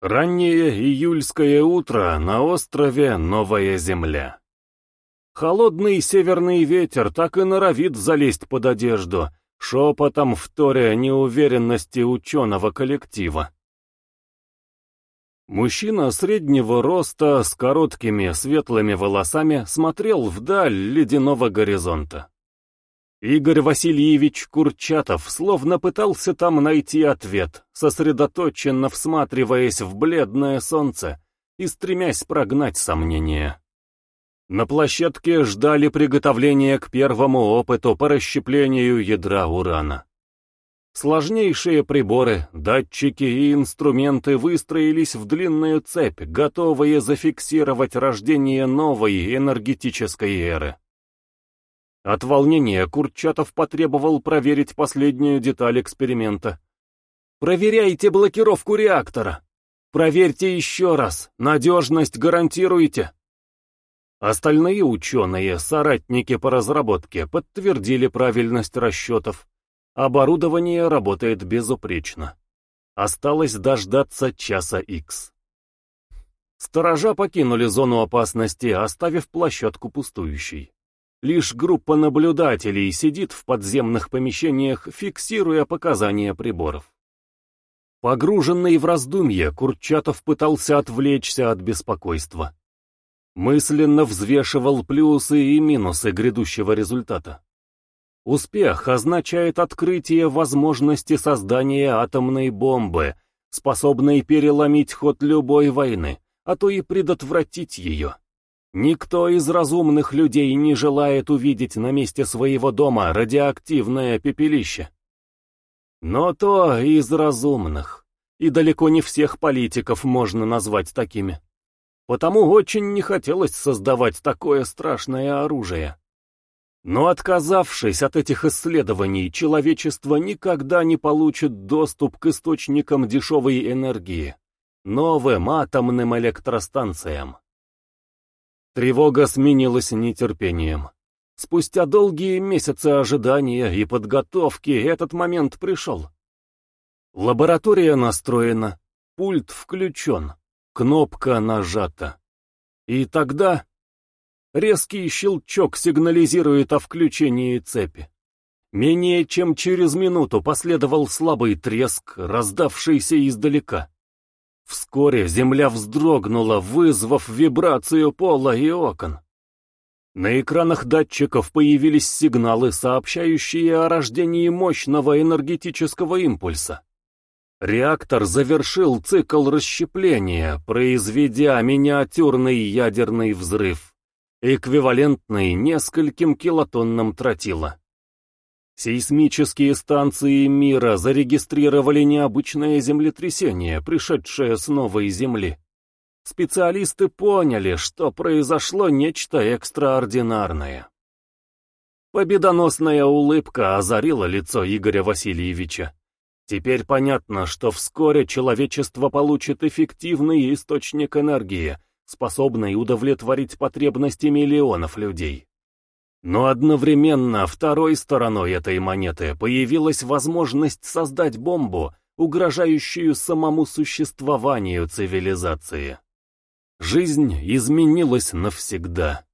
Раннее июльское утро на острове Новая Земля. Холодный северный ветер так и норовит залезть под одежду, шепотом вторя неуверенности ученого коллектива. Мужчина среднего роста с короткими светлыми волосами смотрел вдаль ледяного горизонта. Игорь Васильевич Курчатов словно пытался там найти ответ, сосредоточенно всматриваясь в бледное солнце и стремясь прогнать сомнения. На площадке ждали приготовления к первому опыту по расщеплению ядра урана. Сложнейшие приборы, датчики и инструменты выстроились в длинную цепь, готовые зафиксировать рождение новой энергетической эры. От волнения Курчатов потребовал проверить последнюю деталь эксперимента. «Проверяйте блокировку реактора! Проверьте еще раз, надежность гарантируйте!» Остальные ученые, соратники по разработке, подтвердили правильность расчетов. Оборудование работает безупречно. Осталось дождаться часа Х. Сторожа покинули зону опасности, оставив площадку пустующей. Лишь группа наблюдателей сидит в подземных помещениях, фиксируя показания приборов. Погруженный в раздумье, Курчатов пытался отвлечься от беспокойства. Мысленно взвешивал плюсы и минусы грядущего результата. Успех означает открытие возможности создания атомной бомбы, способной переломить ход любой войны, а то и предотвратить ее. Никто из разумных людей не желает увидеть на месте своего дома радиоактивное пепелище. Но то из разумных, и далеко не всех политиков можно назвать такими. Потому очень не хотелось создавать такое страшное оружие. Но отказавшись от этих исследований, человечество никогда не получит доступ к источникам дешевой энергии, новым атомным электростанциям. Тревога сменилась нетерпением. Спустя долгие месяцы ожидания и подготовки этот момент пришел. Лаборатория настроена, пульт включен, кнопка нажата. И тогда резкий щелчок сигнализирует о включении цепи. Менее чем через минуту последовал слабый треск, раздавшийся издалека. Вскоре земля вздрогнула, вызвав вибрацию пола и окон. На экранах датчиков появились сигналы, сообщающие о рождении мощного энергетического импульса. Реактор завершил цикл расщепления, произведя миниатюрный ядерный взрыв, эквивалентный нескольким килотоннам тротила. Сейсмические станции мира зарегистрировали необычное землетрясение, пришедшее с новой Земли. Специалисты поняли, что произошло нечто экстраординарное. Победоносная улыбка озарила лицо Игоря Васильевича. Теперь понятно, что вскоре человечество получит эффективный источник энергии, способный удовлетворить потребности миллионов людей. Но одновременно второй стороной этой монеты появилась возможность создать бомбу, угрожающую самому существованию цивилизации. Жизнь изменилась навсегда.